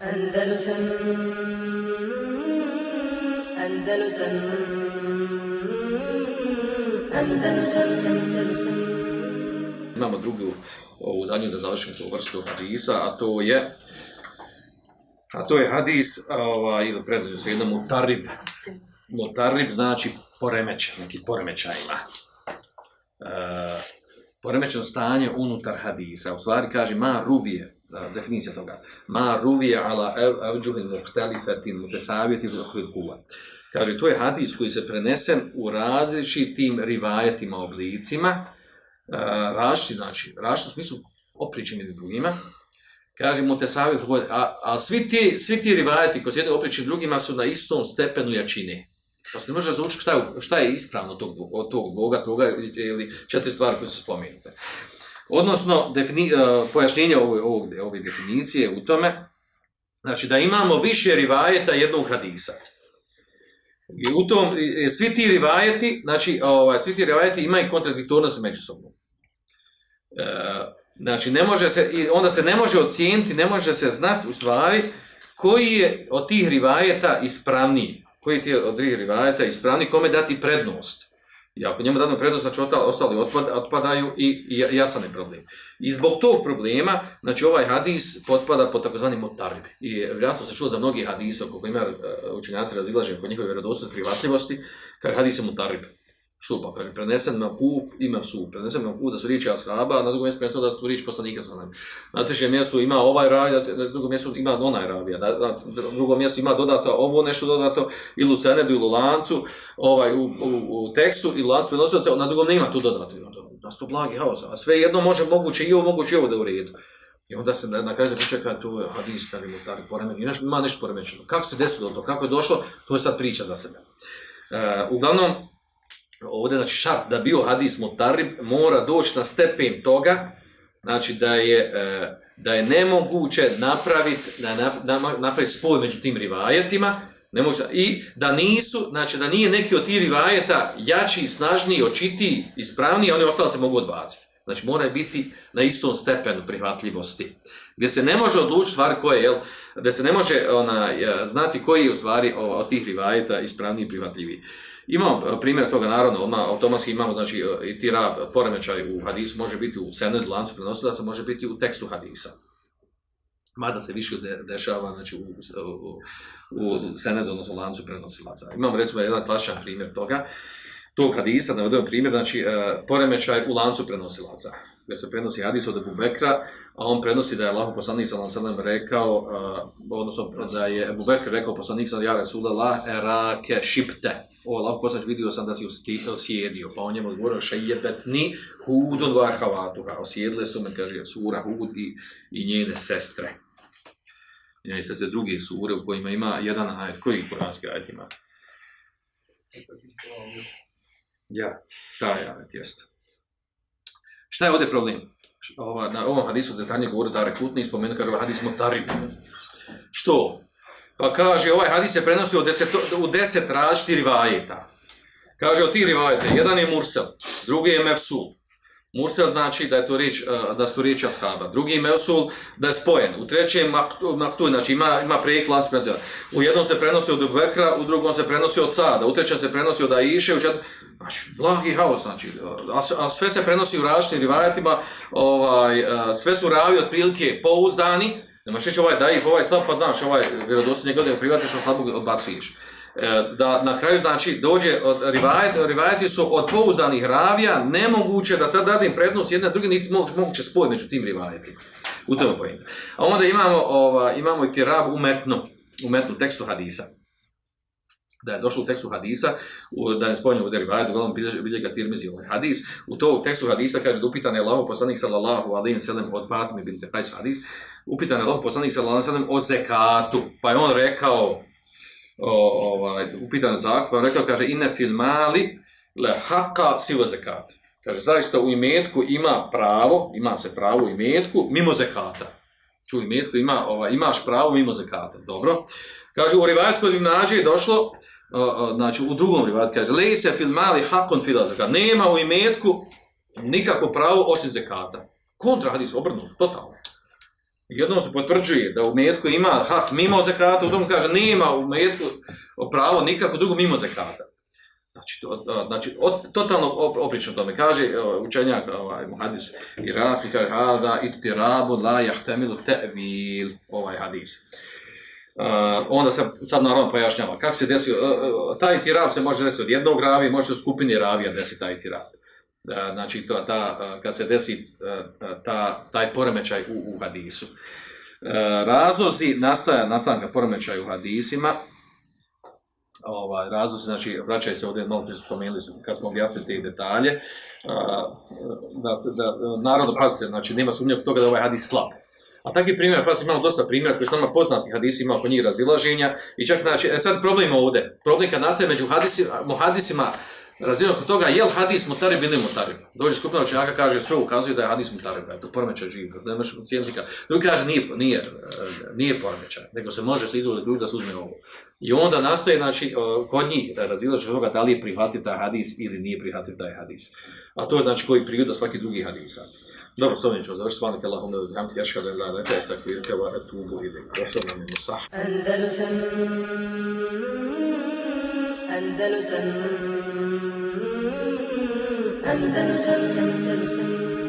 Andalusam Andalusam Andalusam Andalusam Imamo drugu, ovu zadnju da završimo tu vrstu hadisa, a to je a to je hadis, ovaj, ili predzadnju svejedno, mutarib. Mutarib znači poremećaj, neki poremećaj ima. E, poremećeno stanje unutar hadisa. U stvari kaže ma ruvije, definicija toga, ma ruvije ala evđuhin muhtelifetin mutesavjetin kuva. Kaže, to je hadis koji se prenesen u različitim rivajetima, oblicima, e, uh, različiti, znači, različiti u smislu opričim ili drugima, kaže mutesavjet, a, a svi ti, svi ti rivajeti koji se jedne opričim drugima su na istom stepenu jačine. Pa se ne može razlučiti šta, je, šta je ispravno tog, od tog dvoga, toga ili četiri stvari koje se spomenute. Odnosno, defini, e, pojašnjenje ove, ove, ove definicije u tome, znači da imamo više rivajeta jednog hadisa. I u tom, e, svi ti rivajeti, znači, ovaj, svi ti rivajeti imaju kontradiktornost međusobno. E, znači, ne može se, i onda se ne može ocijeniti, ne može se znati u stvari koji je od tih rivajeta ispravniji koji ti od tih rivajeta ispravni, kome dati prednost. I ako njemu danu prednost, znači ostali otpad, otpadaju i, i jasan je problem. I zbog tog problema, znači ovaj hadis potpada pod takozvani motarib. I vjerojatno se čuo za mnogi hadise, oko ima e, učenjaci razilaženje kod njihove vjerodostojne privatljivosti, kad hadis je motarib što pa kaže prenesen na kuf ima su prenesen na kuf da su riječi ashaba na drugom mjestu prenesen da su riječi poslanika sallallahu na trećem mjestu ima ovaj ravija, na drugom mjestu ima onaj ravija, na, na drugom mjestu ima dodato ovo nešto dodato ili u senedu ili u lancu ovaj u, u, u tekstu i lanc prenosioca, na drugom nema tu dodato da sto blagi haos a sve jedno može moguće i ovo moguće i ovo da u redu I onda se na, na kraju začeka tu hadis kada je mutari poremećeno. Ima, ima nešto poremećeno. Kako se desilo to? Kako je došlo? To je sad priča za sebe. Uh, uglavnom, ovdje znači šart da bio hadis mutarib mora doći na stepen toga znači da je e, da je nemoguće napraviti da napraviti spoj među tim rivajetima ne može i da nisu znači da nije neki od tih rivajeta jači snažniji očiti ispravniji oni ostali se mogu odbaciti znači mora biti na istom stepenu prihvatljivosti gdje se ne može odlučiti stvar koje je gdje se ne može ona e, znati koji je u stvari od tih rivajeta ispravniji i prihvatljiviji Imamo e, primjer toga, naravno, odmah automatski imamo, znači, e, i ti rab, poremećaj u hadisu može biti u sened, lancu prenosilaca, može biti u tekstu hadisa. Mada se više de, dešava, znači, u, u, u sened, odnosno lancu prenosilaca. Imamo, recimo, jedan klasičan primjer toga, tog hadisa, da navedemo primjer, znači, e, poremećaj u lancu prenosilaca gdje se prenosi hadis od Ebu Bekra, a on prenosi da je Allah poslanik sallam sallam rekao, e, odnosno da je Ebu Bekr rekao poslanik sallam ja Resulallah erake šipte. O Allah poslanik vidio sam da si osjedio, pa on njemu odgovorio šajebetni hudun vahavatuha. Osjedile su me, kaže, sura Hud i, i njene sestre. Njene sestre druge sure u kojima ima jedan ajet. Koji kuranski ajet ima? Ja, taj ajet jeste. Šta je ovdje problem? Ova, na ovom hadisu detaljnije govori da rekutni spomenu, kaže ovaj hadis mutarib. Što? Pa kaže, ovaj hadis se prenosi u deset, u deset različitih rivajeta. Kaže, od tih rivajeta, jedan je Mursel, drugi je Mefsul, Mursel znači da je to riječ, e, da su to riječ ashaba. Drugi meusul da je spojen. U trećem maktu, znači ima, ima prijek lanc prenosi. U jednom se prenosi od Bekra, u drugom se prenosi od Sada, u trećem se prenosi od Aiše, u četvrtom... Znači, blagi haos, znači. A, a sve se prenosi u različitim rivajatima, ovaj, a, sve su ravi od prilike pouzdani, Nemaš reći ovaj daif, ovaj slab, pa znaš, ovaj vjerodostojni godine privatiš, on slabog odbacuješ. E, da na kraju znači dođe od rivajet, rivajeti su od pouzanih ravija nemoguće da sad dadim prednost jedne druge niti moguće spoj među tim rivajetima. U tome pojene. A onda imamo ova imamo i tirab umetno, umetnu tekstu hadisa. Da je došlo u tekstu hadisa, u, da je spojeno u derivajet, uglavnom bilje ga tirmizi ovaj hadis. U to tekstu hadisa kaže da upitan je Allahu poslanik sallallahu alaihi wa sallam od Fatime bin Tekajs hadis, upitan je Allahu poslanik sallallahu alaihi wa sallam o zekatu. Pa je on rekao, o, ovaj, upitan zakon, on rekao, kaže, ine fil mali le haka sivo zekat. Kaže, zaista u imetku ima pravo, ima se pravo u imetku, mimo zekata. Ču u imetku ima, ovaj, imaš pravo mimo zekata. Dobro. Kaže, u rivajet kod nađe je došlo, o, o, znači u drugom rivajet, kaže, le se fil mali hakon fila zekat. Nema u imetku nikako pravo osim zekata. Kontra hadis, obrnu, totalno. Jednom se potvrđuje da u metku ima hak mimo zekata, u tom kaže nema u metku pravo nikako drugo mimo zekata. Znači, to, to- znači od, totalno oprično tome. Kaže učenjak, ovaj, muhadis Iraki, kaže, hada itirabu la jahtemilu te'vil, ovaj hadis. Uh, onda se sad naravno pojašnjava kako se desio, uh, uh, taj tirab se može desiti od jednog ravija, može se u skupini ravija desiti taj tirab. E, znači, to, ta, e, kad se desi e, ta, taj poremećaj u, u hadisu. Razlozi nastaja, nastanka poremećaja u hadisima, ovaj, razlozi, znači, vraćaju se ovdje, malo što spomenuli, kad smo objasnili te detalje, da se, da, narodno, pazite, znači, nema sumnja oko toga da ovaj hadis slab. A takvi primjer, pa imamo dosta primjera koji su nama poznati hadisi, ima oko njih razilaženja i čak, znači, e, sad problem ovdje, problem kad nastaje među hadisima, muhadisima, razilaženja oko toga, je li hadis mutarib ili mutarib? Dođe skupina učenjaka, kaže, sve ukazuje da je hadis mutarib, da je poremećaj živi, da nemaš cijentika. Drugi kaže, nije, nije, e, nije poremećaj, nego se može se izvoditi ključ da se uzme ovo. I onda nastaje, znači, e, kod njih razilač toga da li je prihvativ taj hadis ili nije prihvativ taj hadis. A to je, znači, koji prijuda svaki drugi hadisa. Dobro, s ovim ćemo završiti. Svanika Allahumma da jašhadu jaška da ilaha illa anta astaghfiruka wa etubu ili Wassallallahu mi musah. Andalusam Andalusam Andalusam Andalusam